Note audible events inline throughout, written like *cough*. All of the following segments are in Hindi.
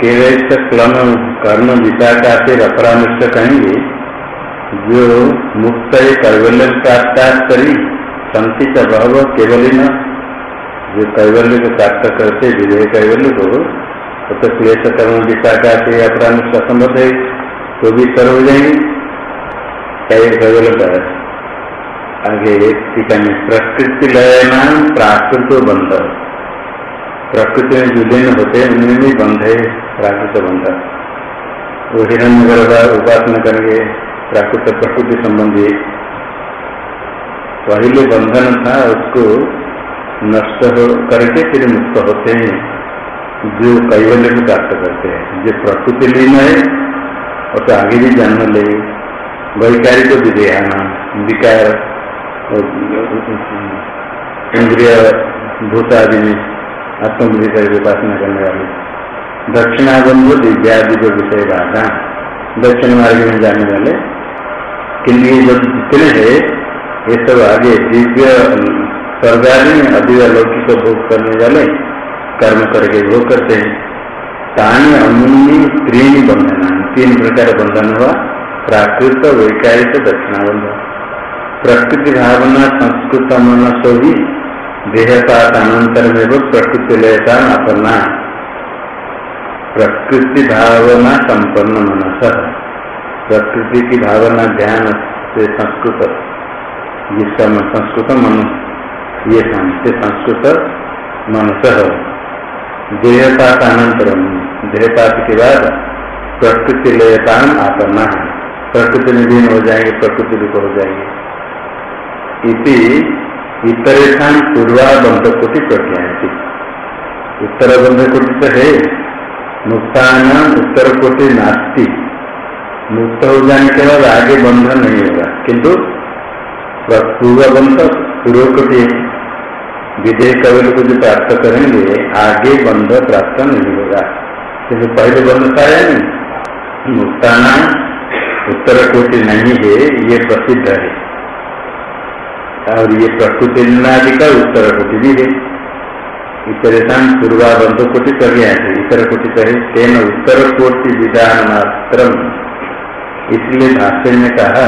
केवल क्लम कर्म विचार फिर अपरामृष्ट कहेंगे, जो मुक्त कैवल्य प्राप्त करी संति बहव न, जो कैवल्य को प्राप्त करते विजय कैवल्य को तो क्लेश कर्म विचार से अपरामृष्ट असंभव है तो भी कर हो जाएँगे कैवल्य का। आगे टीका प्रकृति लय नाम प्राकृत बंध। प्रकृति में जो लीन होते हैं, उनमें भी बंध है। प्राकृत बंध वो हिरण्य गर्भ उपासना करेंगे प्राकृत प्रकृति संबंधी पहले बंधन था, उसको नष्ट हो करके फिर मुक्त होते हैं। जो कैवल्य को प्राप्त करते हैं, जो प्रकृति लीन है, और तो आगे भी जन्म ले। वैकारिक विधेयना विकार इंद्रिय भूत आदि में आत्मबुद्धि करके उपासना करने वाले। दक्षिणाबंधु दिव्यादि जो विषय बाधा दक्षिण मार्ग में जाने वाले के लिए जो जितने है, ये सब आगे दिव्य स्वर्गादि में अधिक लौकिक भोग करने वाले कर्म करके भोग करते हैं। तानी, अमुनि तीन बंधन तीन प्रकार बंधन हुआ, प्राकृत, वैकारिक दक्षिणाबंध प्रकृति भावना, संस्कृत मनसो ही देहपात, अनंतर में प्रकृति लेता अपना प्रकृति भावना संपन्न मनस। प्रकृति की भावना ध्यान से संस्कृत। जिसका संस्कृत मन। ये से संस्कृत मनस। देहपात अनंतरम देहपात के बाद प्रकृति लेता अपना प्रकृति में हो जाएँगे, प्रकृति भी हो जाएँगे। इति इतरेषाण पूर्वाबंध कोटि प्रज्ञा उत्तर बंध कोटि तो है। मुक्तान उत्तर कोटि नास्ती। मुक्त हो जाने के बाद आगे बंधन नहीं होगा। किंतु पूर्व बंध पूर्व कोटि विदेह कवल को जो प्राप्त करेंगे, आगे बंध प्राप्त नहीं होगा। किंतु पहले बंध था या नहीं? मुक्ताना उत्तर कोटि नहीं है, ये प्रसिद्ध है। और ये प्रकृति नादि का उत्तर कोटि भी है। इतरेतान पूर्वाबंध कोटि कर गया है इतर कोटि कहे तेन उत्तर कोटि विधान मात्र इसलिए भाष्य ने कहा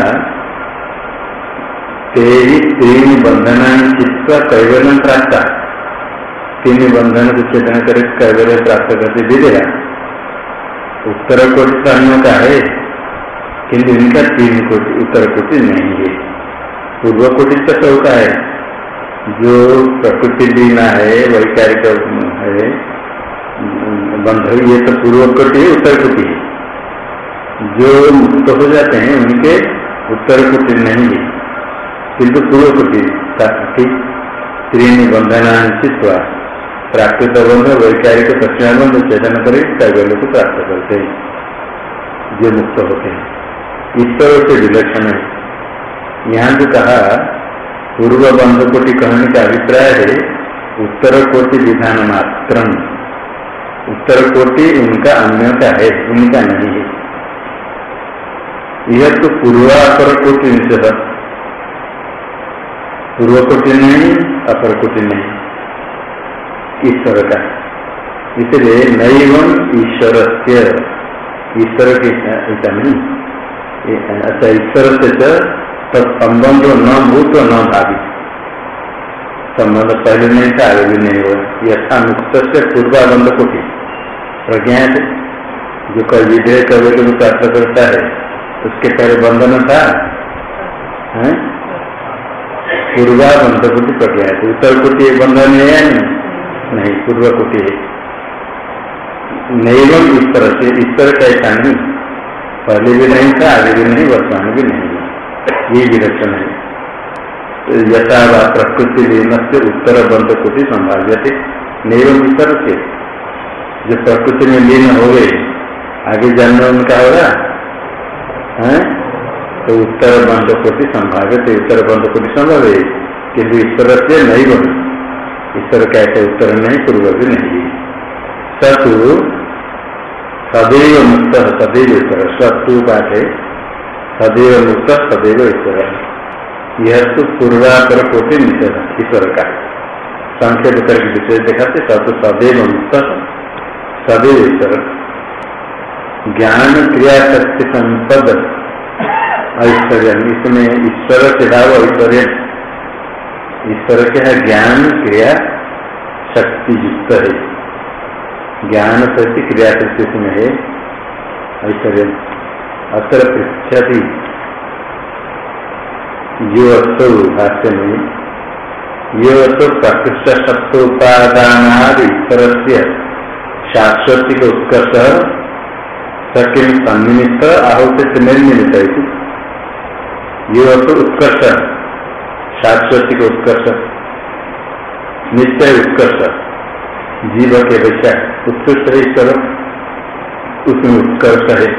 तीन बंधना चित्त कैवल्य प्राप्त। तीन बंधन को चेतन कर कैवल्य प्राप्त करते दे उत्तर कोटि अन्य का है किंतु इनका तीन कोटि उत्तर कोटि नहीं है। पूर्व कोटि तो होता है जो प्रकृति लीना है वैचारिक है बंध ये तो पूर्व कोटि उत्तर कोटि है। जो मुक्त हो जाते हैं, उनके उत्तर कोटि नहीं है, किंतु पूर्व कोटि ठीक तीन बंधना चित्वा प्राकृत बंध वैचारिक दक्षिणा बंध, चेतन कर कैबल्य को प्राप्त करते हैं, जो मुक्त होते हैं। इस तरह से विलक्षण है। यहाँ जो कहा पूर्व बंध कोटि कहने का अभिप्राय है उत्तर कोटि विधान मात्र उत्तर कोटि उनका अन्य का है उनका नहीं है। यह तो पूर्वापर कोटि निषेध पूर्व कोटि नहीं अपर कोटि नहीं ईश्वर का इसलिए नैव ईश्वर से ईश्वर के ऐसा नहीं। अच्छा ईश्वर से तो संबंध न भूत न भावी संबंध पहले नहीं था, आगे भी नहीं हुआ। यथा मुक्त से पूर्वाबंध को भी प्रज्ञा जो कई विधेय कभी को प्राप्त करता है। उसके पहले बंधन था पूर्वाबंध कोटि प्रज्ञा है। उत्तर कोटि बंधन है या नहीं? नहीं, पूर्व कोटि है नहीं ईश्वर से ईश्वर का ऐसा नहीं। पहले भी नहीं था, आगे भी नहीं, वर्तमान भी नहीं। ये विलक्षण है। तो यथा प्रकृति लीन से उत्तर बंध कोटि संभाव्य थे नहीं उत्तर से जो प्रकृति में लीन हो गए, आगे जन्म उनका होगा है तो उत्तर बंध कोटि संभाव्य थे उत्तर बंध कोटि संभव है किन्तु ईश्वर से नहीं बन ईश्वर का ऐसे उत्तर नहीं, पूर्व भी नहीं। सतु, सदैव मुक्त, सदैव उत्तर। सत्तु पाठ है सदैव मुक्त, सदैव ईश्वर। यह तो पूर्वापर कोटि निषेध, ईश्वर का। संक्षेप करके विषय दिखाते तो सदैव मुक्त, सदैव ईश्वर। ज्ञान क्रिया शक्ति संपद, ऐश्वर्य। इसमें ईश्वर से भाव ऐश्वर्य। ईश्वर के है ज्ञान क्रिया शक्ति युक्त है। ज्ञान शक्ति क्रिया शक्ति इसमें है, ऐश्वर्य। अतर पृछति यो भाष्य में यो प्रकृष्ट सत्वोपादान ईश्वर से शाश्वतिक उत्कर्ष सकिम सन्निमित्त आहुति से निर्निमित्त यो उत्कर्ष, शाश्वतिक उत्कर्ष निश्चय उत्कर्ष जीव के अपेक्षा उत्कृष्ट है ईश्वर उसमें उत्कर्ष है।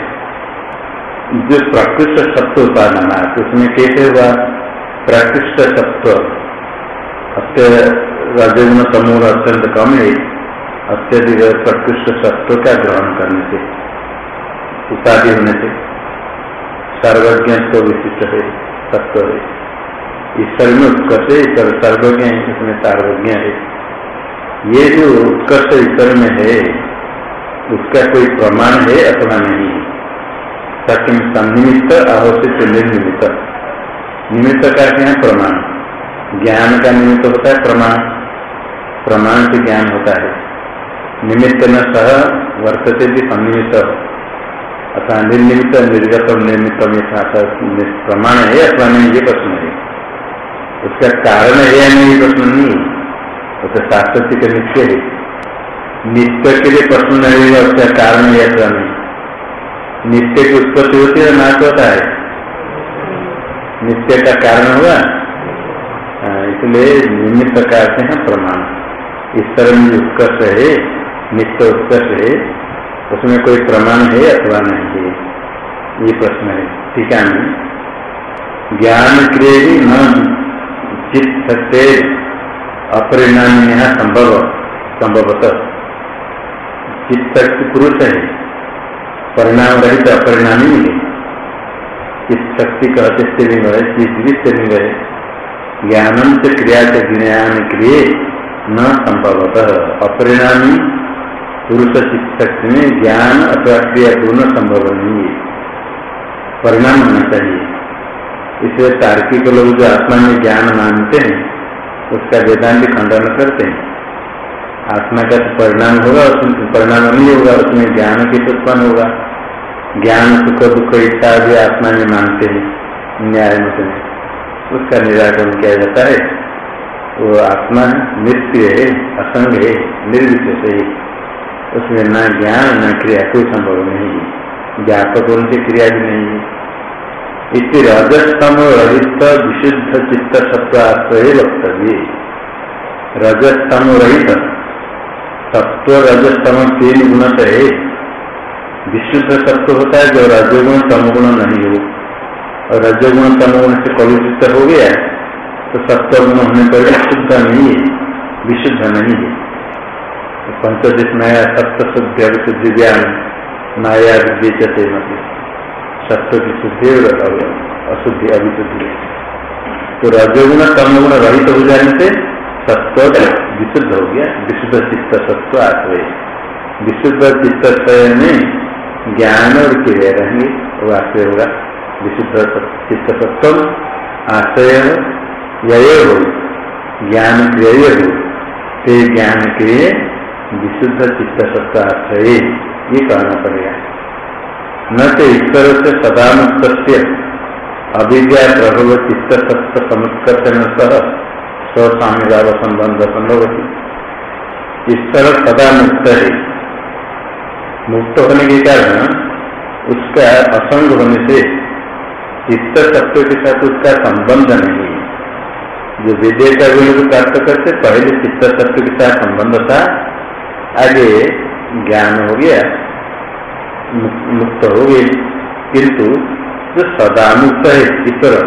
जो प्रकृष्ट सत्व उपादान तो उसमें कैसे हुआ? प्रकृष्ट सत्व। अत्य रजगुण समूह अत्यंत कम है। अत्यधिक प्रकृष्ट सत्व का ग्रहण करने से, उपाधि होने से। सर्वज्ञ तो विशिष्ट है, सत्व है। ईश्वर में उत्कर्ष ईश्वर सर्वज्ञ है इसमें सर्वज्ञ है। ये जो उत्कर्ष ईश्वर में है, उसका कोई प्रमाण है अथवा नहीं। सकिम सन्निमित्त अहोसित निर्निमित्त निमित्त का क्या है प्रमाण। ज्ञान का निमित्त होता है प्रमाण। प्रमाण से ज्ञान होता है। निमित्त न सह वर्तते भी सन्निमित्त अथवा निर्निमित्त निर्गत निर्मित प्रमाण है अथवा नहीं, ये प्रश्न है। उसका कारण है या नहीं प्रश्न नहीं वो तो शास्त्र के नित्य है। नित्य के लिए प्रश्न नहीं है, उसका कारण है अथवा नहीं। नित्य की उत्पत्ति होती है, नाश होता है। नित्य का कारण हुआ। इसलिए निमित्त का हैं प्रमाण। ईश्वर में उत्कर्ष है, नित्य उत्कर्ष है, उसमें कोई प्रमाण है अथवा नहीं? है ये प्रश्न है। ठीक है ज्ञान क्रिय न चित्त से अपरिणाम यहाँ संभव, संभवतः। चित्त पुरुष है। परिणाम रहित अपरिणामी मिले इस शक्ति कहते स्त्रीलिंग है स्त्रीलिंग है। ज्ञानम से क्रिया से ज्ञान क्रिय न संभवतः। अपरिणामी पुरुष शक्ति में ज्ञान अथवा क्रिया दोनों संभव नहीं है। परिणाम होना चाहिए। इसलिए तार्किक लोग जो आत्मा में ज्ञान मानते हैं, उसका वेदांत खंडन करते हैं। आत्मा का तो परिणाम होगा, उसमें परिणाम नहीं होगा, उसमें ज्ञान की उत्पन्न होगा। ज्ञान, सुख, दुख, इच्छा भी आत्मा में मानते हैं, न्याय मत में उसका निराकरण किया जाता है। वो आत्मा नित्य है, असंग है, निर्विशेष है। उसमें न ज्ञान, न क्रिया, कोई संभव नहीं है। ज्ञापक उनकी क्रिया भी नहीं है। इस रजस्तम रहित विशुद्ध चित्त सत्व आश्रय वक्तव्य। रजस्तम रहित। सत्व रजस्तम तीन गुण से है। विशुद्ध सत्व होता है जो रजोगुण तमगुण नहीं हो। और रजोगुण तमगुण से कलुषित हो गया तो सत्व गुण होने पर शुद्ध नहीं है, विशुद्ध नहीं है। तो पंचदश नया सत्य शुद्ध अविशुद्धि ज्ञान माया बेचते मत। सत्व की शुद्धि और अशुद्धि अभिशुद्धि तो रजोगुण तमगुण रहित हो जाने से सत्व विशुद्ध हो गया, विशुद्ध चित्त सत्व आश्रय विशुद्ध चित्त में ज्ञान और क्रिया रहेंगे वो आश्रय होगा। विशुद्ध चित्त सत्व आश्रय यय हो, ज्ञान क्रिय हो। ते ज्ञान क्रिय विशुद्ध चित्त सत्व आश्रय, ये कहना पड़ेगा। न तो ईश्वर से सदा मुक्त अविद्या प्रभव चित्त सत्व समुत्कर्षण सह स्वस्वामी संबंध संभव ईश्वर सदा मुक्त है मुक्त होने के कारण उसका असंग होने से चित्त तत्व के साथ उसका संबंध नहीं है। जो विद्या का गुण को प्राप्त करते, पहले चित्त तत्व के साथ संबंध था, आगे ज्ञान हो गया मुक्त हो गई किंतु जो सदा मुक्त है ईश्वर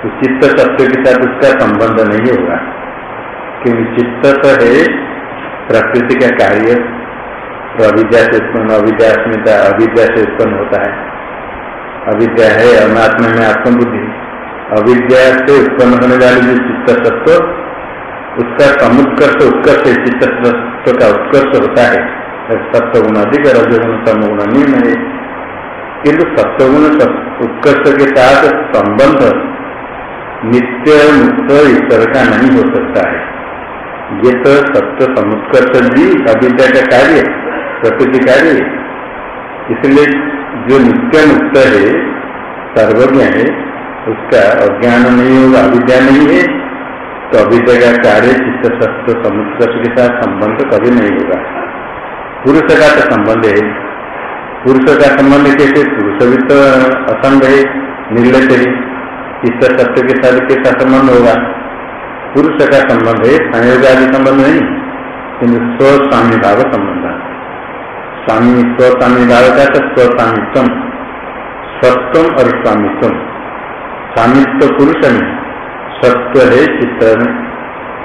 तो चित्त तत्व के साथ उसका संबंध नहीं होगा। क्योंकि चित्त तो है प्रकृति का कार्य तो अविद्या से उत्पन्न, अविद्या अस्मिता, अविद्या से उत्पन्न होता है। अविद्या है, अनात्मा में आत्मबुद्धि। अविद्या से उत्पन्न होने वाले जो चित्त तत्व उसका समुत्कर्ष, उत्कर्ष चित्त तत्व का उत्कर्ष होता है। सत्वगुण अधिक रजगुण, समगुण निम्न है। किंतु सत्वगुण उत्कर्ष के साथ संबंध नित्य मुक्त ईश्वर का नहीं हो सकता है। ये तो सत्य समुत्कर्ष भी अविद्या का कार्य प्रकृति कार्य इसलिए जो नित्य मुक्त है, सर्वज्ञ है, उसका अज्ञान नहीं होगा, अविद्या नहीं है तो अविद्या का कार्य चित्त सत्य समुत्कर्ष के साथ संबंध कभी नहीं होगा। पुरुष का तो संबंध है। पुरुष का संबंध कैसे? पुरुष भी तो असंग है, निर्लज है। चित्त सत्य के साथ कैसा संबंध होगा? पुरुष का संबंध है, संयोग आदि संबंध नहीं किन्तु स्वस्वामी भाव संबंध। स्वामी स्वस्वामी भाव का तो सत्व और स्वामित्व स्वामित्व पुरुष में सत्व है चित्त में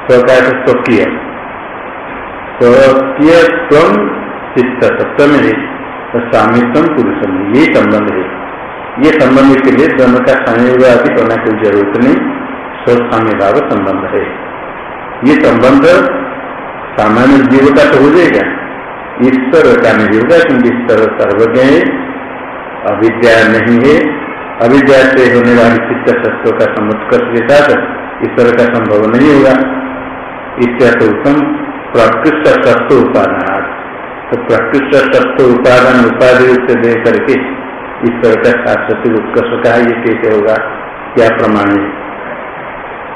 स्व का स्वकीय स्वकीय स्वम चित्त सत्व में है तो स्वामित्व पुरुष में ये संबंध है। ये संबंध के लिए दोनों का संयोग आदि करना कोई ज़रूरत नहीं स्वस्वामी भाव संबंध है। ये संबंध सामान्य जीव का तो हो जाएगा। ईश्वर का नहीं होगा क्योंकि ईश्वर सर्वज्ञ है, अविद्या नहीं है। अविद्या से होने वाली चित्त तत्व का समुत्कर्ष के साथ ईश्वर का संभव नहीं होगा। इत्यादि उत्तम प्रकृष्ट तत्व उपादान। तो प्रकृष्ट तत्व उपादान उपाधि से दे करके ईश्वर का शाश्वती उत्कर्ष का ये कैसे होगा? क्या प्रमाण है?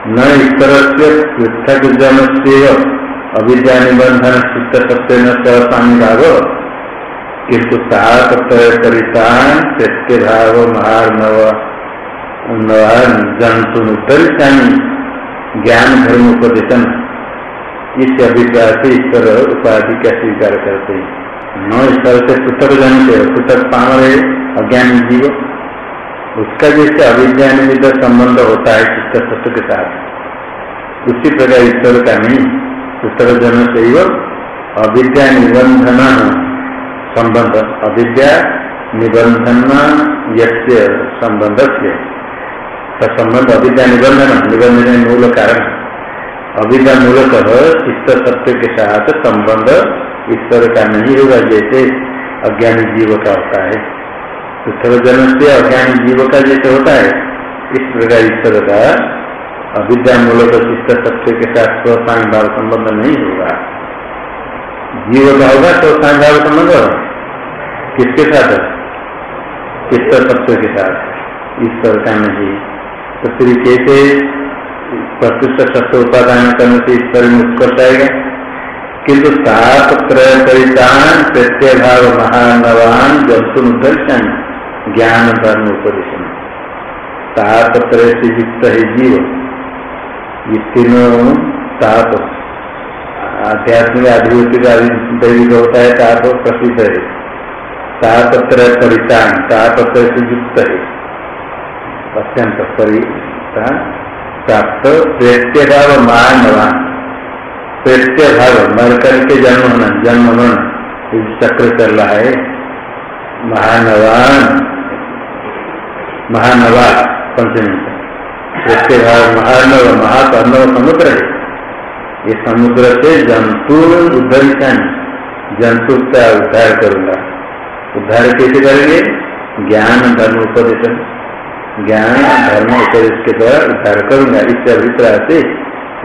न ईश्वर से पृथक जन से अविद्या निबंधन चित्त सत्य न स्वामी भाव किंतु परितान प्रत्य भाव महार्णव जंतु उत्तरितानी ज्ञान धर्म उपदेशन इस अभिप्राय से ईश्वर उपाधि का स्वीकार करते हैं। न ईश्वर से पृथक जानते पृथक पान है, अज्ञानी जीव। उसका जैसे अविद्या निमित्त संबंध होता है चित्त सत्य के साथ। उसी प्रकार ईश्वर का नहीं। उत्तर जन से अविद्या निबंधन संबंध, अविद्या निबंधन यस्य संबंध से संबंध अविद्या निबंधन निबंधन मूल कारण। अविद्या मूलतः चित्त सत्य के साथ संबंध, ईश्वर का नहीं होगा जैसे अज्ञानी जीव का होता है। उत्तर जन से अज्ञानी जीव का जैसे होता है, इस प्रकार ईश्वर का अविद्या मूलक चित्त सत्य के साथ स्वसांग भाव संबंध नहीं होगा। जीव का होगा स्वसांग भाव संबंध? किसके साथ? चित्त सत्य के साथ। इस ईश्वर का नहीं। तो फिर कैसे प्रतिष्ठ सत्य उपादान करने से ईश्वर में उत्कर्ष आएगा? किंतु सात त्रय परितान प्रत्यय भाव महानवान जंतु दर्शन, ज्ञान धर्म उपदेश ताप तरह से युक्त है जीव। ये तीनों ताप। आध्यात्मिक आधिभूति का दैविक होता है, ताप प्रसिद्ध है। ताप त्रय परितान, ताप से युक्त है। अत्यंत परिता, प्राप्त प्रेत्य भाव मानवान। प्रेत्य भाव मर करके जन्म होना जन्म होना चक्र चल रहा है। महानवान महानवा पंचमी उसके महानव महाकर्णव समुद्र है। ये समुद्र से जंतु उद्धरिता जंतु का उद्धार करूँगा। उद्धार कैसे करेंगे? ज्ञान धर्म उपदेश ज्ञान धर्म उपदेश के द्वारा उद्धार करूँगा। इस अभिप्राय से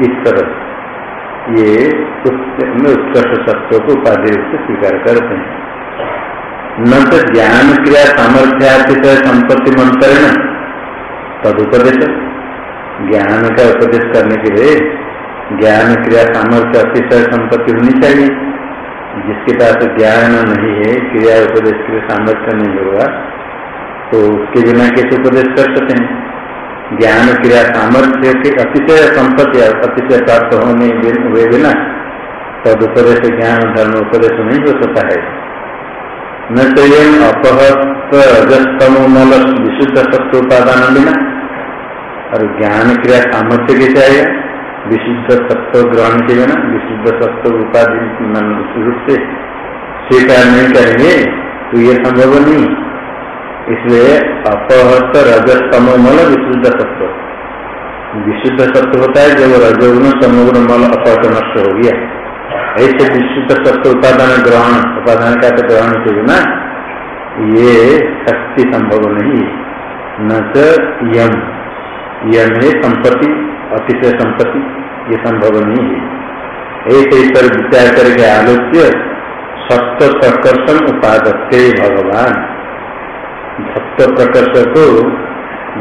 ईश्वर ये उत्कर्ष सत्व को उपाधि रूप से स्वीकार करते हैं। न तो ज्ञान क्रिया सामर्थ्यार्थित संपत्ति मंत्रण। तदुपदेश ज्ञान का उपदेश करने के लिए ज्ञान क्रिया सामर्थ्य अतिशय संपत्ति होनी चाहिए। जिसके पास ज्ञान नहीं है, क्रिया उपदेश के लिए सामर्थ्य नहीं होगा तो उसके बिना कैसे उपदेश कर सकते हैं? ज्ञान क्रिया सामर्थ्य के अतिशय संपत्ति अतिशय प्राप्त होने हुए बिना तद उपदेश ज्ञान धर्म उपदेश नहीं हो सकता है। न चयन अपहत रजस्तम विशुद्ध सत्व उपादान बिना और ज्ञान क्रिया सामर्थ्य के चाहिए विशुद्ध सत्व ग्रहण के बिना, विशुद्ध सत्व उपाधि रूप से स्वीकार नहीं करेंगे तो ये संभव नहीं। इसलिए अपहत रजस्तम मल विशुद्ध सत्व विशुद्ध सत्व होता है, जब रजोगुण समोगुण मल अपहत नष्ट हो गया। ऐसे विशुद्ध सत्य उपादान ग्रहण, उपादान का ग्रहण के बिना ये शक्ति संभव नहीं न तो यम। यम है संपत्ति, अतिशय संपत्ति, ये संभव नहीं है। एक ईश्वर विचार करके आलोच्य सत्य प्रकर्षण उपादत्ते भगवान। सत्य प्रकर्ष को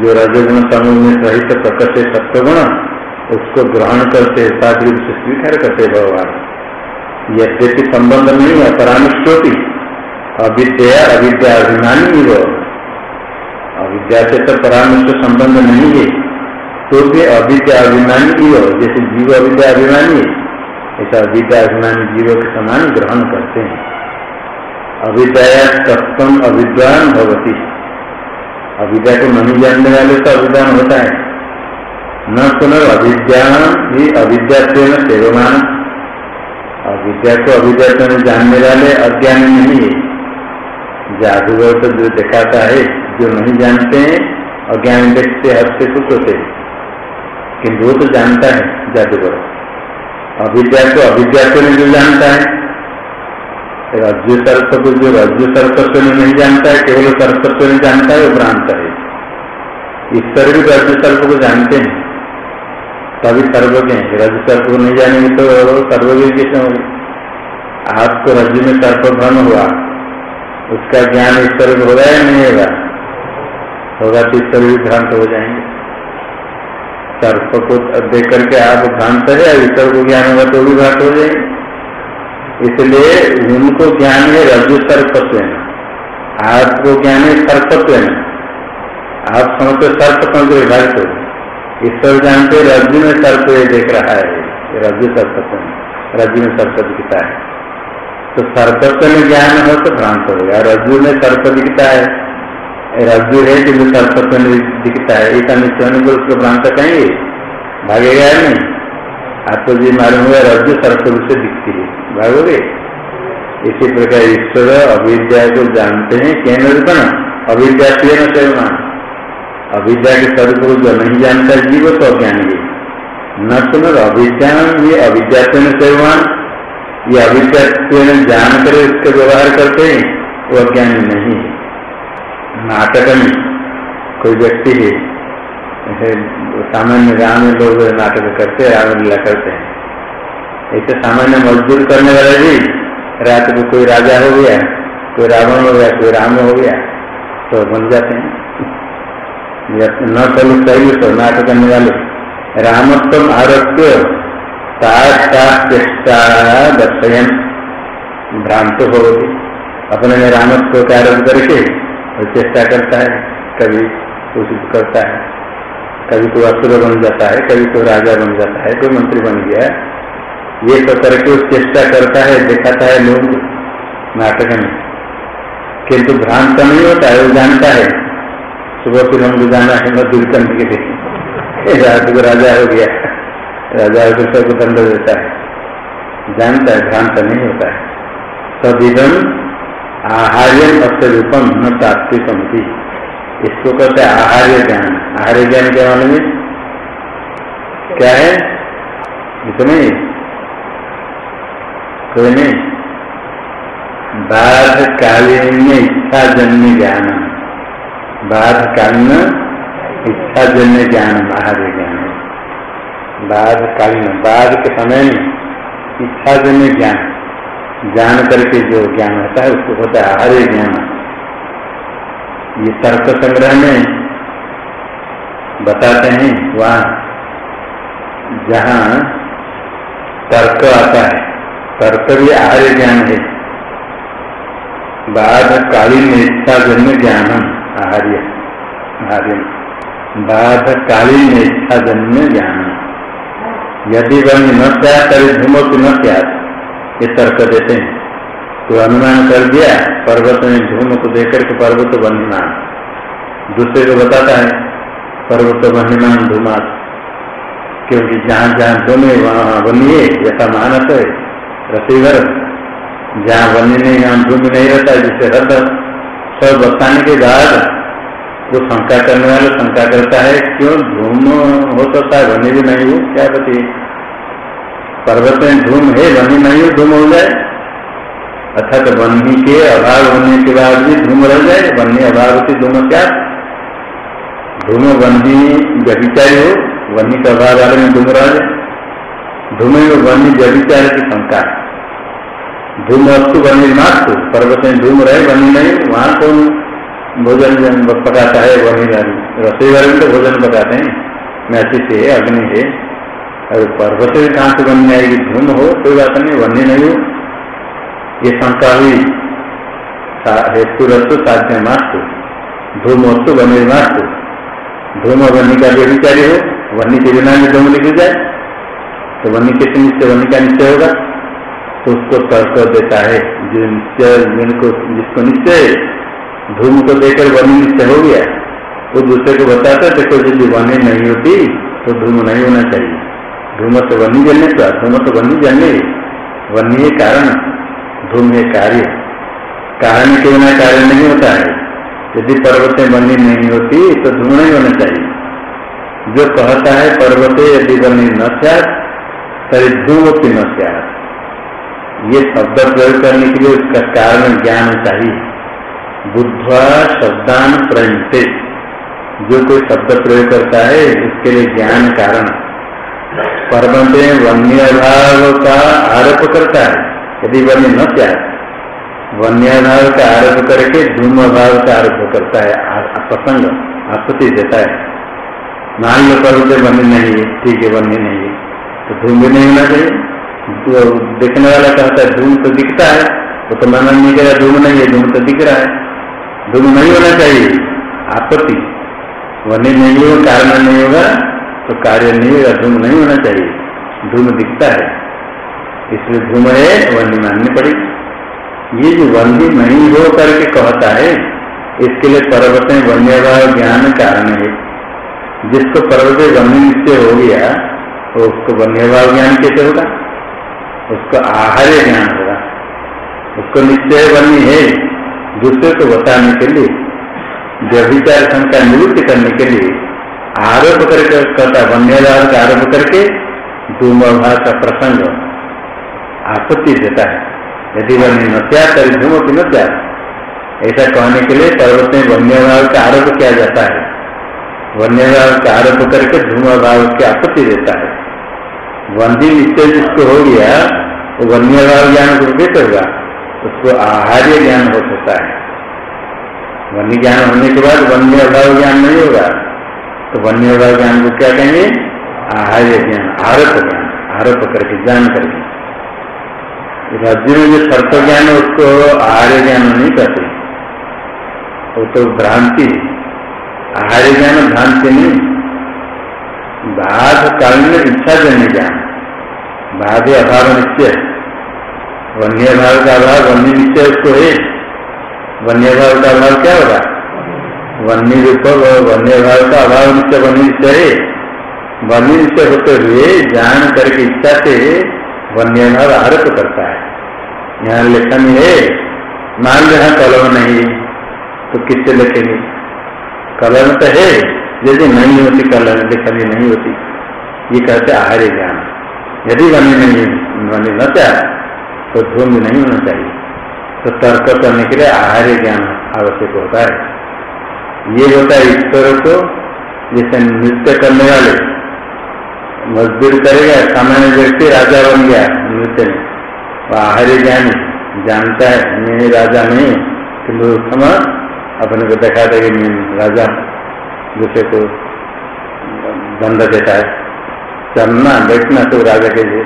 जो रजगुण समूह में सहित प्रकट सत्य गुण उसको ग्रहण करते साधु से स्वीकार करते भगवान। यद्यपि संबंध नहीं है परामर्शोपी अविद्या अविद्या अभिमानी अविद्या से तो परामर्श संबंध नहीं है। तो भी अविद्या अभिमानी हो, जैसे जीव अविद्या अभिमानी है ऐसा अविद्या अभिमानी जीव के समान ग्रहण करते हैं। अविद्या तत्व अविद्वान भवती। अविद्या को नहीं जानने वाले तो अभिज्ञान होता है। न अभिज्ञान ही अविद्या सेवमान। अविद्या को अविद्या से जानने वाले अज्ञान नहीं है। जादूगर तो जो दिखाता है, जो नहीं जानते हैं, अज्ञान देखते हद कुछ होते किंतु वो तो जानता है, जादूगर। अविद्या को अविद्या को नहीं जानता है रज्जु सर्प को जो रज्जु सर्प से नहीं जानता है, केवल सर्प से नहीं जानता है, वो भ्रांत है। ईश्वर भी रज्जु सर्प को जानते हैं। तभी सर्वज्ञ है। रज्जु सर्प को नहीं जानेंगे तो सर्वज्ञ कैसे होंगे आपको रज्जु में सर्प भ्रम हुआ। उसका ज्ञान ईश्वर को होगा या नहीं होगा। होगा तो ईश्वर भी भ्रांत हो जाएँगे। सर्प को देख करके आप भ्रांत है ईश्वर को ज्ञान होगा तो भी भ्रांत हो जाएँगे। इसलिए उनको ज्ञान है रजु सर्पत्व आपको ज्ञान है सर्पत्व आप समझते सर्प समझ विभाग हो ईश्वर जानते रज्जु में सर्प देख रहा है, रज्जु सर्पत्व रज्जु में सर्प दिखता है। तो सर्पत्व में ज्ञान हो तो भ्रांत हो गया। रज्जु में सर्प दिखता है। रज्जु है कि सर्पत्व में दिखता है ऐसा निश्चय उसको भ्रांत कहेंगे भागेगा नहीं? आपको जी मालूम हुआ रज्जु सर्प रूप से दिखती है। भागोगे? इसी प्रकार ईश्वर अविद्या को जानते हैं, क्या निरूपण अविद्या से न अविद्या के स्वरूप को जो नहीं जानता जीव तो अज्ञान ये न सुन अविद्यान ये अविद्या से न ये अविद्या जान कर उसके व्यवहार करते हैं, वो अज्ञान नहीं है। नाटक में कोई व्यक्ति है सामान्य गाँव में लोग नाटक करते हैं रामलीला करते हैं। ऐसे सामान्य मजदूर करने वाले भी रात को कोई राजा हो गया, कोई रावण हो गया, कोई राम हो गया तो बन जाते हैं। न चलो सही तो नाटक करने वाले। रामत्व आरोग्य चेष्टा दर्शयन। भ्रांत हो अपने में रामत्व का आरोप करके चेष्टा करता है, कभी कुछ करता है, कभी कोई असुर बन जाता है, कभी कोई राजा बन जाता है, कोई मंत्री बन गया ये तो करके चेष्टा करता है, दिखाता है लोग नाटक में। किंतु भ्रांत नहीं होता है, वो जानता है। सुबह फिर हमको जाना है मजदूर करने के लिए। *laughs* को राजा हो गया। राजा हो सबको दंड देता है। जानता है, भ्रांत नहीं होता है। सदिदम आहार्यम अस्त रूपम न तात्विक इसको कहते हैं आहार्य ज्ञान। आहार्य ज्ञान के माने में क्या है? इतने कोई नहीं। बाध कालीन इच्छा जन्य ज्ञान बाध कालीन इच्छा जन्य ज्ञान आहार्य ज्ञान। बाध कालीन बाध के समय में इच्छा जन्य ज्ञान। जान करके जो ज्ञान होता है, उसको होता है आहार्य ज्ञान। ये तर्क संग्रह में बताते हैं वहाँ जहाँ तर्क आता है। तर्क भी आर्य ज्ञान है। बाध कालीन इच्छा जन्य ज्ञान आर्य। आर्य। बाध कालीन इच्छा जन्य ज्ञान यदि वह न क्या तभी धूमो न क्या ये तर्क देते हैं। तो अनुमान कर दिया, पर्वत में धूम को देख करके पर्वत बन्हीमान दूसरे को बताता है, पर्वत बन्हीमान धूमात। क्योंकि जहाँ जहाँ धूमे वहाँ बनिए जैसा मानस है रसीवर जहाँ बनी नहीं यहाँ धूम नहीं रहता जिससे हद सब बताने के बाद, वो शंका करने वाले शंका करता है, क्यों? धूम हो सकता है बने भी नहीं हो क्या बताइए? पर्वत में धूम, है वन्नी नहीं हो धूम हो जाए। अर्थात वन्नी के अभाव होने के बाद भी धूम रह जाए वन्नी अभाव से धूम क्या? धूम वन्नी व्यभिचारी हो वन्नी का अभाव वाले में धूम रह जाए। धूमे में वन्नी व्यभिचार की शंका। धूम वस्तु वन्नी मात्र, पर्वत में धूम रहे वन्नी नहीं, वहाँ कौन भोजन पकाता है वही रसोई वाले में तो भोजन पकाते हैं। मैसी से अग्नि है। और पर्वत भी कहाँ से बनने आएगी धूम हो, कोई बात नहीं, वन्य नहीं हो। ये शंका हुई हेतु रस्तु, साध्य मास्तु। धूम वस्तु वन्य मास्तु। धूम वन्य का विचारी हो, वन्य के बिना में धूम लिख जाए। तो वन्य के निश्चय, वन्य का निश्चय होगा। तो उसको तर्क देता है। जो निश्चय, जिनको जिसको निश्चय, धूम को देकर वन्य निश्चय हो गया, वो दूसरे को बताता देखो यदि वन्य नहीं होती तो धूम नहीं होना चाहिए। धूम तो वन्य जलने का धूम तो वन्य जलने वन्य कारण धूम है कार्य। कारण के बिना कार्य नहीं होता है। यदि पर्वत वन्य नहीं होती तो धूम नहीं होना चाहिए। जो कहता है पर्वत यदि वन्य न तरी धूम की न ये शब्द प्रयोग करने के लिए उसका कारण ज्ञान चाहिए। बुद्धवा शब्दान प्रयुक्ते जो कोई शब्द प्रयोग करता है, उसके लिए ज्ञान कारण। पर्वत वन्य भाव का आरोप करता है। यदि वन्य न क्या वन्य भाव का आरोप करके धूम भाव का आरोप करता है प्रसंग आपत्ति देता है। मान लो वन्य नहीं है ठीक है वन्य नहीं है। तो धूम भी नहीं होना चाहिए। तो देखने वाला कहता है, धूम तो दिखता है। वो तो मन नहीं करेगा धूम नहीं है, धूम तो दिख रहा है। धूम नहीं होना चाहिए, आपत्ति। वन्य नहीं होगा, कारण नहीं होगा तो कार्य नहीं होगा धूम नहीं होना चाहिए। धूम दिखता है। इसलिए धूम है वन्य माननी पड़ेगी। ये जो वन्य नहीं हो करके कहता है, इसके लिए पर्वत वन्य ज्ञान कारण है। जिसको पर्वत वन्य निश्चय हो गया तो उसको वन्य ज्ञान कैसे होगा? उसको आहार्य ज्ञान होगा। उसको निश्चय वन्य है, दूसरे को बताने के लिए, व्यभिचार शंका निवृत्ति करने के लिए आरोप करके करता वन्यवाद का आरोप करके धूमभाव का प्रसंग आपत्ति देता है। यदि वन्य न त्याग करे, धूम की न ऐसा कहने के लिए पर्वत में वन्यभाव का आरोप किया जाता है। वन्यभाव का आरोप करके धूमभाव की आपत्ति देता है। वंदी निश्चय जिसको हो गया, वो वन्यभाव ज्ञान को कैसे होगा, उसको आहार्य ज्ञान हो सकता है। वन्य ज्ञान होने के बाद वन्य अभाव ज्ञान नहीं होगा। तो वन्य ज्ञान को क्या कहेंगे? आहार्य ज्ञान, आरोप ज्ञान, आरोप करके ज्ञान करके। राज्य में जो सर्प ज्ञान है, उसको आहार्य ज्ञान नहीं कहते। वो तो भ्रांति आहार्य ज्ञान भ्रांति नहीं। बाध काल में इच्छा जन्य ज्ञान। बाध अभाव निश्चय। वन्य भाव का अभाव, वन्य निश्चय उसको है। वन्य भाव का अभाव क्या होगा? वन्य रूप वन्य भाव का अभाव निश्चय वन्य निश्चय है वन्य निश्चय होते हुए जान करके इच्छा से वन्य भाव आरोप करता है। यहाँ लेखन है, मान लो कलम नहीं तो किससे लिखेंगे? कलम तो है यदि नहीं होती कलम, लिखनी नहीं होती। ये कहते आहार्य ज्ञान। यदि वन्य नहीं, वन्य न चाह तो धूम नहीं होना चाहिए। तो तर्क करने के लिए आहार्य ज्ञान आवश्यक होता है। ये होता है ईश्वर को, जैसे नृत्य करने वाले। मजदूर करेगा, सामान्य व्यक्ति राजा बन गया नृत्य में। आहार्य ज्ञान जानता है, मैं राजा नहीं, किंतु समय अपने को देखा कि मैं राजा दूसरे को दंड देता है। चलना, बैठना तो राजा के लिए।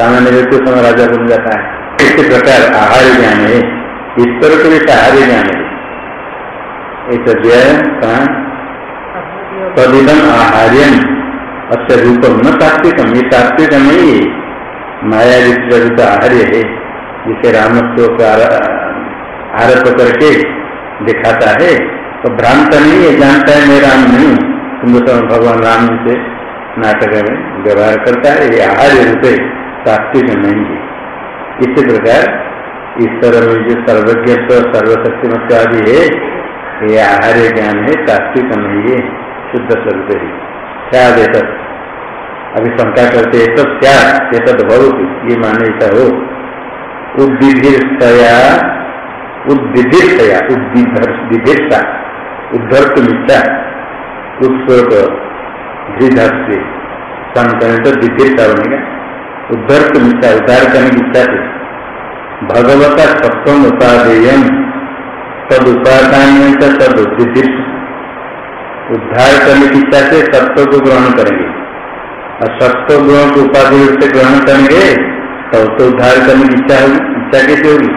सामान्य व्यक्ति समय राजा बन जाता है। इसी प्रकार आहार्य ज्ञान है ईश्वर के लिए आहार्य ज्ञान। है एक कहा तदिदम आहार्यम। अच्छा रूपम न तात्विकम। ये तात्विक नहीं है माया विचित आहार्य है। जिसे का आरोप करके दिखाता है तो भ्रांत नहीं है, जानता है मैं राम नहीं तुम भगवान राम से नाटक में व्यवहार करता है, ये आहार्य रूप तात्विक नहीं है। इसी प्रकार ईश्वर में जो सर्वज्ञ सर्वशक्तिमत आदि है ये आहार्य ज्ञान है, तात्विक नहीं है शुद्ध स्वरूप है। क्या देख अभी शंका करते हैं तो क्या? चेतत बहुत ये माने ऐसा हो। उद्दीर्षया उद्दिधीर्षया उद्दिधीर्षा उद्धर्त मिथ्या, उत्सर्ग धीधर से सन करें तो दिधीर्षा बनेगा। उद्धर्त मिथ्या, उद्धार करने की इच्छा से। भगवता सत्व उपादेय तद उपादान तद उद्दिधीर्ष उद्धार करने की इच्छा से सत्व को ग्रहण करेंगे। और सत्व गुण को उपाधि रूप से ग्रहण करेंगे तो तो उद्धार करने की इच्छा होगी, इच्छा कैसे होगी?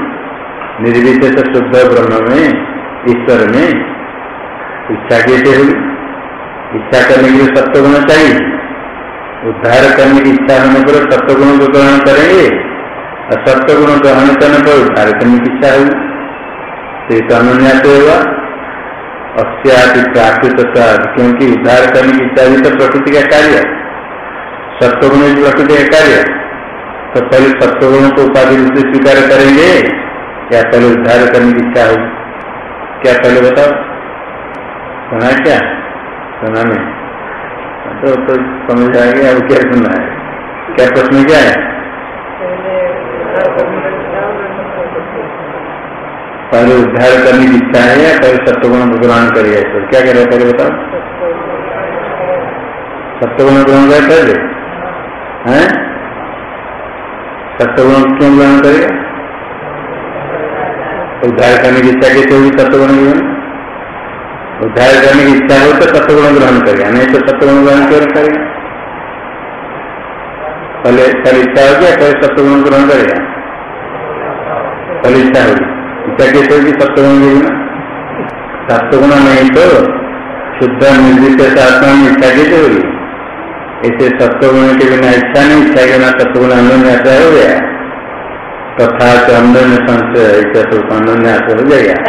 निर्विशेष शुद्ध ब्रह्म में, ईश्वर में, इच्छा कैसे होगी? इच्छा करने के लिए सत्व गुण चाहिए। उद्धार करने की इच्छा होने पर सत्व गुण को ग्रहण करेंगे, और सत्व गुण ग्रहण करने पर उद्धार करने की इच्छा होगी। होगा अस्याति क्योंकि उद्धार करने की इच्छा भी तो प्रकृति का कार्य सत्वगुण प्रकृति का कार्य तो पहले सत्वगुण को उपाधि रूप से स्वीकार करेंगे। या पहले उद्धार करने की इच्छा होगी क्या पहले बताओ? सुना क्या? सुना नहीं। तो, तो समझ आएँगे अब क्या सुना है? क्या प्रश्न क्या है? पहले उद्धार करने की इच्छा है या पहले सत्वगुण को ग्रहण करेगा तो क्या करेगा पहले बताओ। सत्वगुण ग्रहण करे पहले? है? सत्वगुण क्यों ग्रहण करेगा उद्धार करने की इच्छा कैसे होगी सत्वगुण ग्रहण उद्धार करने की इच्छा हो तो सत्वगुण ग्रहण करेगा नहीं तो सत्वगुण ग्रहण क्यों करेगा पहले पहले इच्छा होगी पहले सत्वगुण ग्रहण करेगा पहले इच्छा होगी। इच्छा कैसे होगी सत्वगुण की सत्वगुण नहीं तो शुद्ध निर्दिष्ट आत्मा में इच्छा कैसे होगी? इसे सत्वगुण के बिना इच्छा नहीं, इच्छा के बिना सत्वगुण अन्य हो गया। तथा तो में संशय इच्छा तो अन्य हो जाएगा।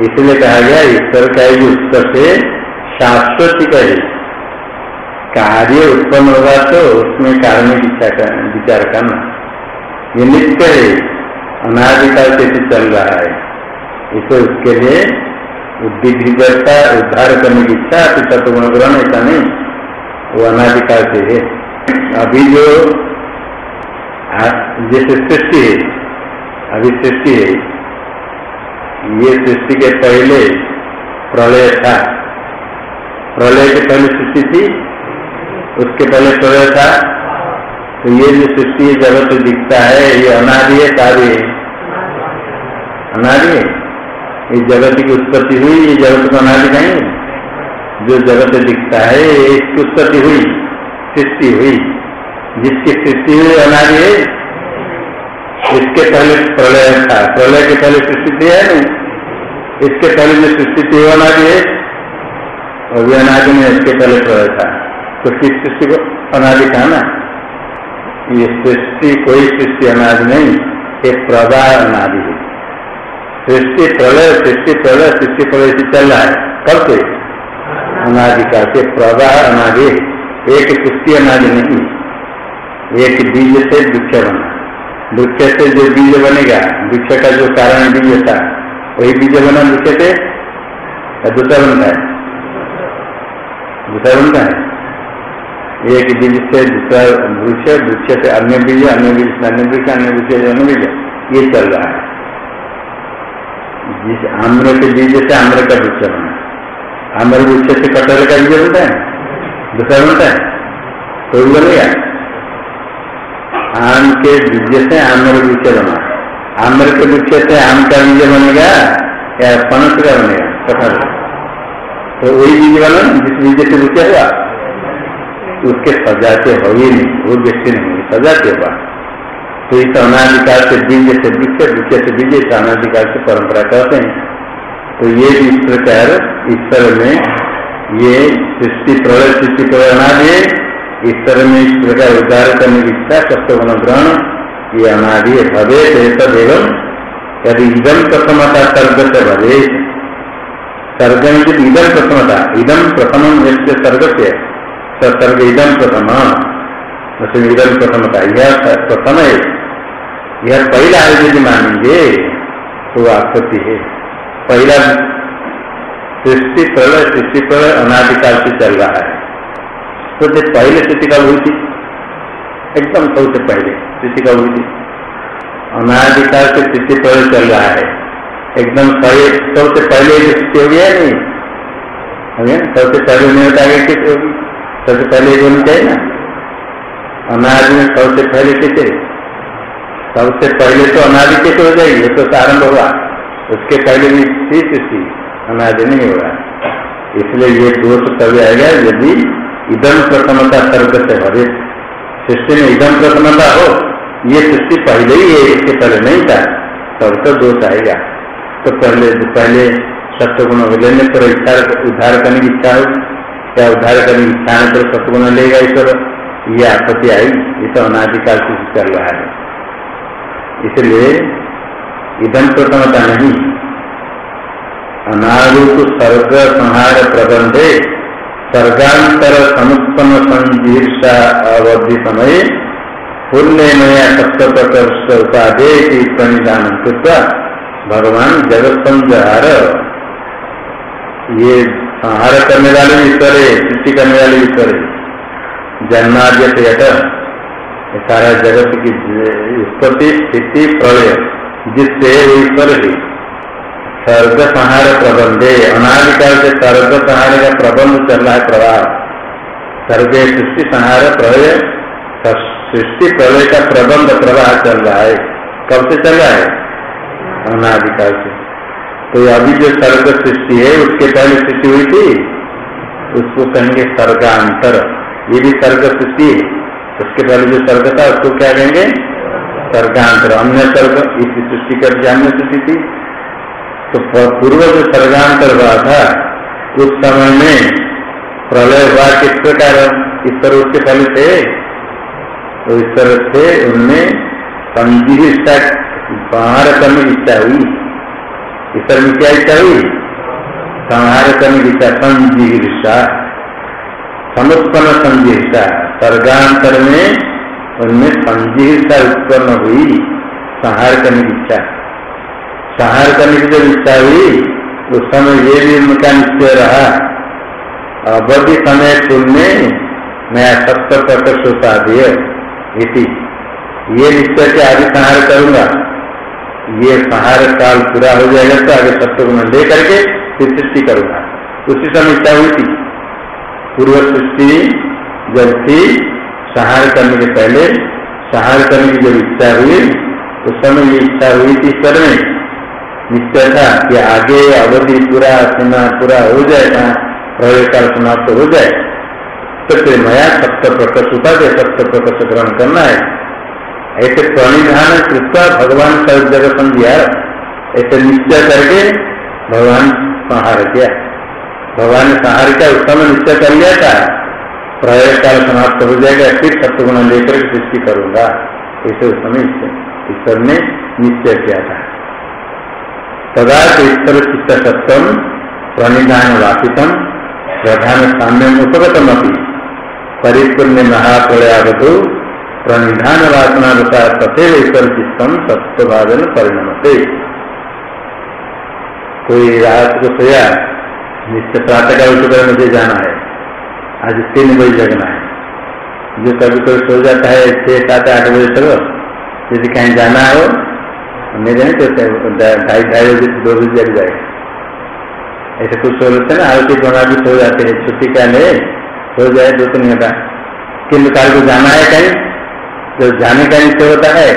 इसलिए कहा गया, ईश्वर का ही उत्तर से शाश्वत है कार्य उत्पन्न होगा तो उसमें कारण विचार करना। ये नित्य है। अनाधिकार से चल रहा है। इसे उसके लिए उद्दीर्घता उद्धार करने की इच्छा फिर सत्वगुण ग्रहण ऐसा नहीं। वो अनाधिकार से है। अभी जो जैसे सृष्टि है, अभी सृष्टि है, ये सृष्टि के पहले प्रलय था। प्रलय के पहले सृष्टि थी, उसके पहले प्रलय था। तो ये जो सृष्टि जगत दिखता है, ये अनादि है, कार्य अनादि ये जगत की उत्पत्ति हुई, ये जगत को अनादि नहीं जो जगत दिखता है, इसकी उत्पत्ति हुई, सृष्टि हुई। जिसकी सृष्टि हुई अनादि है। इसके पहले प्रलय था। प्रलय के पहले सृष्टि थी है नहीं? इसके पहले जो सृष्टि थी, वो अनादि है। और वे अनादि में इसके पहले प्रलय था। तो किस सृष्टि को अनादि था ना? ये सृष्टि कोई सृष्टि अनादि नहीं, एक प्रवाह अनादि है। सृष्टि प्रलय सृष्टि प्रलय सृष्टि प्रलय से चल रहा है। कब से? अनादिका से प्रवाह अनादि एक सृष्टि अनादि नहीं एक बीज से वृक्ष बना वृक्ष से जो बीज बनेगा, वृक्ष का जो कारण बीज था वही बीज बना वृक्ष से? दूसरा बनता है? दूसरा बनता है। एक बीज से दूसरा वृक्ष वृक्ष से अन्य बीज अन्य बीज से अन्य वृक्ष अन्य वृक्ष से अन्य बीज ये चल रहा है। जिस आम्र के बीज से आम्र का वृक्ष बना आम्र वृक्ष से कटहल का बीज बनता है? दूसरा बनता है? तो बनेगा आम के बीज से आम्र वृक्ष बना आम्र के वृक्ष से आम का बीज बनेगा या पनस का बनेगा कटहल तो वही बीज बना जिस बीज से वृक्ष हुआ उसके सजाते हो ही नहीं वो व्यक्ति नहीं सजाते हुआ तो इस अनाधिकार से बीज से वृक्ष वृक्ष से बीज इस अनाधिकार से परंपरा कहते हैं। तो ये भी इस प्रकार ईश्वर में ये सृष्टि, प्रलय सृष्टि प्रलय अनादि ईश्वर में इस प्रकार उद्धार करने की इच्छा सत्वगुण ग्रहण ये अनादि भवे एवं यदि इदम प्रथमता सर्ग से भवे। सर्ग में इदम प्रथमता इदम प्रथम सर्ग से सर्ग इदम प्रथम उसमें इदम प्रथमता यह प्रथम है यह पहला है यदि मानेंगे तो आपत्ति है। पहला सृष्टि प्रलय सृष्टि प्रलय अनाधिकाल से चल रहा है। तो पहले स्थिति कब हुई थी? एकदम सबसे पहले स्थिति कब हुई थी? अनाधिकार से स्थिति पहले चल रहा है। एकदम सही सबसे पहले स्थिति हो गया नहीं? हो सबसे पहले नहीं होता आगे होगी सबसे पहले होनी चाहिए ना अनाज में सबसे पहले कैसे? सबसे पहले तो अनादि कैसे हो जाएगी? तो आरंभ होगा उसके पहले भी थी सृष्टि अनादि नहीं होगा इसलिए ये दोष तभी आएगा यदि इदम प्रथमता सर्ग से भरे सृष्टि में इदम प्रथमता हो, ये सृष्टि पहले ही है, इसके पहले नहीं था, तब तो दोष आएगा। तो पहले पहले सत्य सत्वगुण लेने पर उद्धार करने की इच्छा हो क्या उद्धार करने इच्छा है तो लेगा ईश्वर। ये आपत्ति आई, ये तो अनाधिकाल से चल रहा है। इसलिए इदम प्रथमता नहीं अनारूप सर्ग संहार प्रबंधे, सर्गांतर समुत्पन्न संजीर्षा अवधि समय पुण्य नया सप्तप्रकर्ष उपाधे की प्रणिधान कृत्वा, भगवान जगत संहार ये संहार करने वाले भी ईश्वर है सृष्टि करने वाले ईश्वर है जन्माद्य से सारा जगत की उत्पत्ति, स्थिति, प्रलय, जिससे ईश्वर है। सर्ग संहार प्रबंधे अनाधिकाल से सर्ग संहार का प्रबंध चल रहा है प्रभाव सर्ग सृष्टि संहार प्रलय सृष्टि प्रलय का प्रबंध, प्रवाह चल रहा है। कब से चल रहा है? अनाधिकाल से। तो अभी जो सर्ग सृष्टि है, उसके पहले सृष्टि हुई थी? उसको कहेंगे सर्गांतर। ये भी सर्ग सृष्टि उसके पहले जो सर्ग था, उसको क्या कहेंगे? सर्गांतर। अन्य सर्ग, इसी सृष्टि कर अन्य सृष्टि थी। तो पूर्व जो सर्गांतर हुआ था, उस समय में प्रलय हुआ किस प्रकार? ईश्वर उसके पहले थे? तो ईश्वर थे उनमें संजीविष्टा संहार करने इच्छा हुई। ईश्वर में क्या इच्छा हुई संहार करने की इच्छा संजीविष्टा समुत्पन्न संजीविष्टा सर्गांतर में उनमें संजीविष्टा उत्पन्न हुई, संहार करने की इच्छा। संहार करने की जब इच्छा हुई, उस समय ये भी उनका निश्चय रहा। अवधि समय तुलने नया सत्य प्रकट होता दिए ये निश्चय के आगे संहार करूँगा। ये संहार काल पूरा हो जाएगा तो आगे सत्य गुण ले करके फिर सृष्टि करूँगा। उसी समय इच्छा हुई थी? पूर्व सृष्टि जब थी, सहार करने के पहले, सहार करने की जब इच्छा हुई, उस समय ये इच्छा हुई थी ईश्वर में। निश्चय था कि आगे अवधि पूरा सीमा पूरा हो जाएगा, प्रलय काल समाप्त हो जाए। तो फिर नया सत्य प्रकट है सत्य प्रकट ग्रहण करना है। ऐसे प्रणिधान कृत्वा भगवान सब जगह समझिया ऐसे निश्चय करके भगवान संहार किया। भगवान ने संहार किया, उस समय निश्चय कर लिया था। प्रलय काल समाप्त हो जाएगा, फिर सत्य लेकर सृष्टि करूँगा। ऐसे उस समय ईश्वर ने निश्चय किया था। तदा से ईश्वर चित्त सत्व प्रणिधान वासितम प्रधान साम्य उपगतम अपनी परिपूर्ण महाप्रयावधु प्रणिधान वासना तथे ईश्वर चित्तम सत्वभाजन परिणमते। कोई रात को सोया निश्चय प्रातः का उठ कर मुझे जाना है। आज तीन बजे जगना है। जो कभी कोई सो जाता है, छह, सात, आठ बजे तक, यदि कहीं जाना हो नहीं तो ढाई ढाई बजे दो बजे जग जाए। ऐसे कुछ सो लेते ना, आरती बना भी सो जाते हैं। छुट्टी क्या ले, सो जाए, दो तीन घंटा। किन काल को जाना है कहीं जो जाने का निश्चय होता है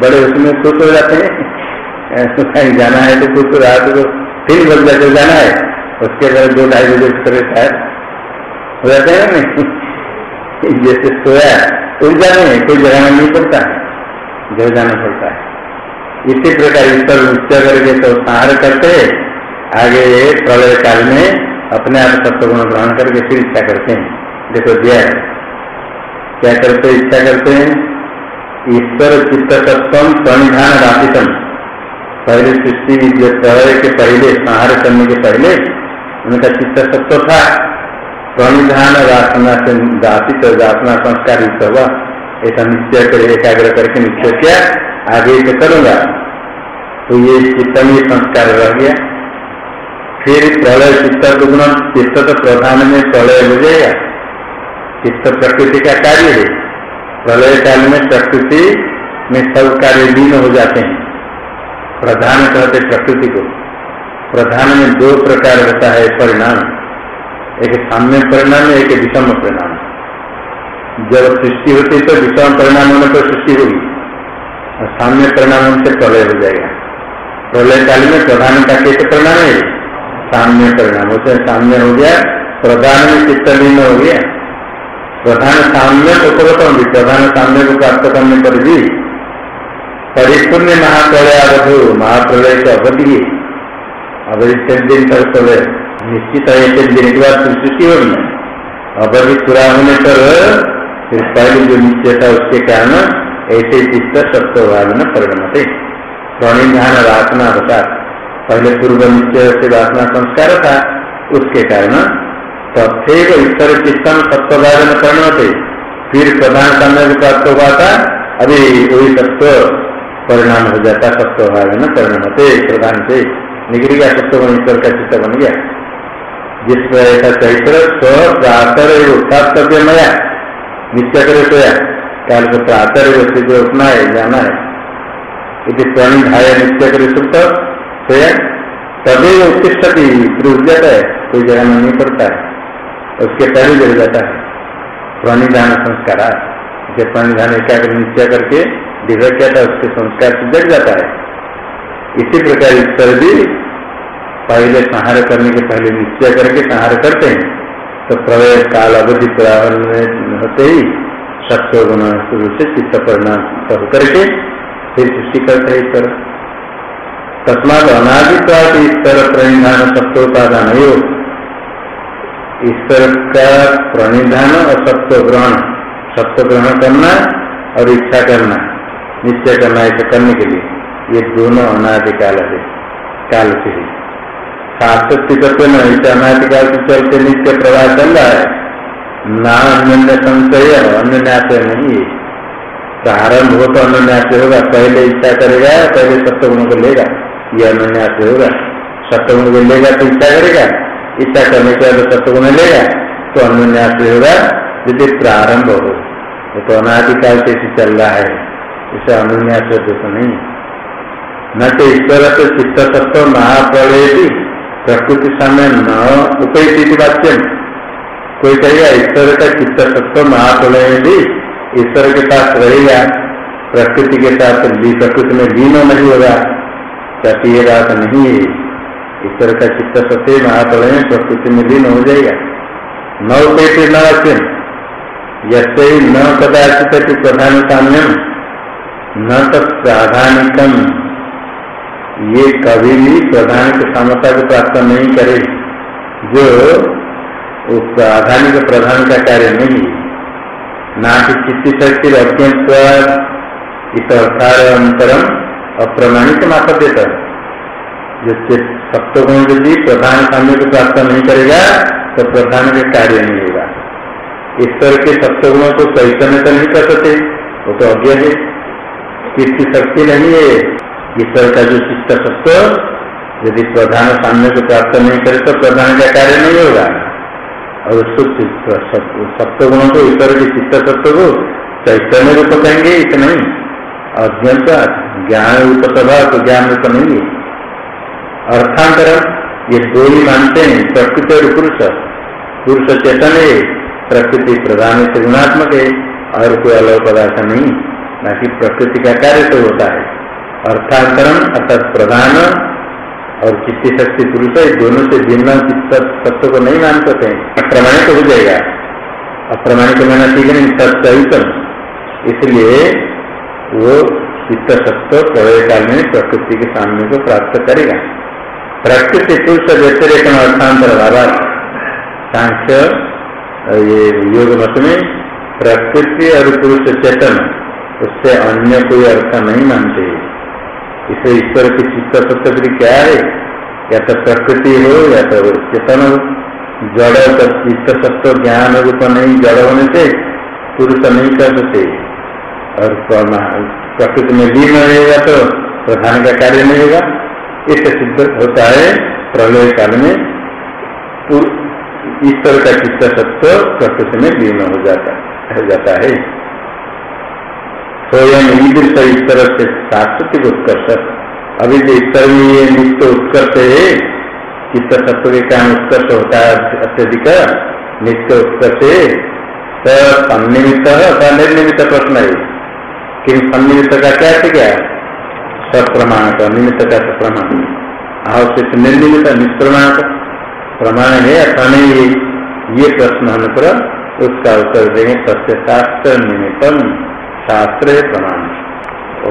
बड़े उसमें खुश हो जाते हैं। कहीं जाना है तो खुश रात को तीन बज जाते जाना है। उसके बाद दो ढाई बजे तरह शायद हो जाते हैं नहीं? *laughs* जैसे सोया, उठ जाने कोई जगाना नहीं पड़ता। है जग जाना पड़ता है। इसी प्रकार ईश्वर निश्चय करके तो संहार करते आगे प्रलय काल में अपने आप सत्य गुण ग्रहण करके फिर इच्छा करते हैं। देखो दिया क्या करते इच्छा करते हैं। ईश्वर चित्त तत्व प्रणिधान राशितम पहले सृष्टि जो प्रलय के पहले, संहार करने के पहले, उनका चित्त तत्व था। प्रणिधान रासना से दासित दासना संस्कार युक्त हुआ। ऐसा निश्चय कर, एकाग्र करके निश्चय किया, आगे तो करूँगा। तो ये चित्त में संस्कार रह गया। फिर प्रलय चित्त चित्त तो प्रधान में प्रलय हो जाएगा। चित्त प्रकृति का कार्य है। प्रलय काल में प्रकृति में सब कार्य लीन हो जाते हैं। प्रधान कहते प्रकृति को। प्रधान में दो प्रकार होता है, परिणाम। एक साम्य परिणाम, एक विषम परिणाम। जब सृष्टि होती तो विषम परिणाम होने पर सृष्टि होगी। और साम्य परिणाम से प्रलय हो जाएगा। प्रलय काल में प्रधान का कैसे परिणाम है? साम्य परिणाम। उसे साम्य हो गया, प्रधान में चित्त लीन हो गया। प्रधान साम्य तो उपगतम भी, प्रधान साम्य को प्राप्त करने पर भी परिपूर्ण महाप्रलय अवधु महाप्रलय की अवधि अवधि तीन दिन तक प्रलय निश्चित है तीन दिन के बाद सृष्टि होगी। अवधि पूरा होने पर फिर पहले जो निश्चय था उसके कारण ऐसे चित्त सत्वभाव में परिणमते। प्रणिधान वासना होता पहले पूर्व निश्चय से वासना संस्कार था, उसके कारण तथेव ईश्वर चित्तम में परिणमते फिर प्रधान समय प्राप्त हुआ था, अभी वही सत्व परिणाम हो जाता में परिणमते प्रधान से निगरी गया सत्व ईश्वर का चित्त बन गया। जिस ऐसा चैत्र स्व प्रातर उत्थातव्य मया निश्चय करे सोया, काल को प्रातः व्यक्ति उठना है जाना है यदि प्राणी भाई निश्चय करे सुख सोया तभी उठ जाता है कोई जगह नहीं पड़ता है। उसके पहले जल जाता है प्राणीदान संस्कार जब प्राणीदान एकाग्र निश्चय करके दिव्य किया था, उसके संस्कार से जग जाता है। इसी प्रकार ईश्वर भी पहले संहार करने के पहले निश्चय करके संहार करते हैं। तो प्रलय काल अवधि प्रारंभ होते ही सत्व गुण शुरू से चित्त परिणाम कर करके फिर सृष्टि करते है ईश्वर तस्मात अनादित्वाद ईश्वर प्रणिधान सत्वोपादान योग ईश्वर का प्रणिधान और सत्व ग्रहण सत्व ग्रहण करना और इच्छा करना, निश्चय करना, ऐसा करने के लिए। ये दोनों अनादिकाल है, काल से ही। शास्त्रिकत्व में अनाधिकार से चलते नित्य प्रवाह चल रहा है। ना अन्य संशय अन्य न्याय नहीं है। प्रारंभ हो तो अन्य न्याय होगा, पहले इच्छा करेगा, पहले सप्तगुण को लेगा, ये अन्य न्याय होगा। सप्तगुण को लेगा तो इच्छा करेगा इच्छा करने के बाद लेगा तो अन्य न्याय होगा यदि प्रारंभ हो। वो तो अनाधिकाल से चल रहा है, इसे अनुन्यास तो नहीं। न तो ईश्वर तो चित्त सत्व महाप्रलय भी प्रकृति समय न उपयुक्त वाच्य कोई कहेगा, ईश्वर का चित्त सत्व महाप्रलय भी ईश्वर के पास रहेगा, प्रकृति के साथ प्रकृति में लीन नहीं होगा ताकि ये बात नहीं है। ईश्वर का चित्त सत्य महाप्रलय में प्रकृति में लीन हो जाएगा। न उपयुक्त न वाच्य यसे न कदाचित प्रधान साम्यम न तत्प्राधानिकम ये कभी भी प्रधान की क्षमता को प्राप्त नहीं करे, जो प्राधानिक प्रधान का कार्य नहीं ना कि चित्ती शक्ति अत्यंत इस अर्थांतरम अप्रमाणित मात्र देता जो सप्तगुण यदि प्रधान साम्य को प्राप्त नहीं करेगा तो प्रधान के कार्य नहीं होगा। ईश्वर के सप्तगुणों को चैतन्य तो नहीं कर सकते, वो तो अज्ञा है। किसकी शक्ति नहीं है? ईश्वर का जो चित्त सत्व यदि प्रधान सामने को प्राप्त नहीं करे तो प्रधान का कार्य नहीं होगा। और गुणों को, ईश्वर के चित्त सत्व को चैतन्य रूप कहेंगे, इतना ही। अध्यंत ज्ञान रूप स्वभाव तो ज्ञान रूप नहीं है। अर्थांतरम, ये दो ही मानते हैं, प्रकृति और पुरुष। पुरुष चेतन है, प्रकृति प्रधान से गुणात्मक है, और कोई अलग पदार्थ नहीं, न कि प्रकृति का कार्य तो होता है। अर्थांतरण अर्थात प्रधान और चित्ती शक्ति पुरुष है, दोनों से भिन्न तत्व को नहीं मान सकते, अप्रमाणित हो जाएगा। अप्रमाणित माना ठीक नहीं तत्सहित इसलिए वो चित्त सत्व प्रलय काल में प्रकृति के सामने को प्राप्त करेगा। प्रकृति पुरुष व्यतिरेक अर्थांतर बाबा सांख्य ये योग मत में प्रकृति और पुरुष चेतन उससे अन्य कोई अर्थ नहीं मानते इसे ईश्वर की चित्त सत्य क्या है या तो प्रकृति हो या तो चेतन हो जड़ चित्त सत्व ज्ञान रूप नहीं जड़ होने से पुरुष नहीं कर सकते और प्रकृति में लीन रहेगा तो प्रधान का कार्य नहीं होगा। इससे सिद्ध होता है, प्रलय काल में ईश्वर का चित्त सत्व प्रकृति में लीन हो जाता हो जाता है। स्वयं ईदृश ईश्वर से सांस्कृतिक उत्कर्ष। अभी जो ईश्वर में ये नित्य उत्कर्ष है, चित्त सत्व के कारण उत्कर्ष होता है अत्यधिक, नित्य उत्कर्ष है। सन्निमित्त है निर्निमित्त प्रश्न है। कि सन्निमित्त का क्या क्या सप्रमाण का निमित्त का सप्रमाण आवश्यक निर्निमित निष्प्रमाण प्रमाण है अथवा नहीं ये प्रश्न होने पर उसका उत्तर देंगे सत्य शास्त्र निमित्तम, शास्त्र प्रमाण। ओ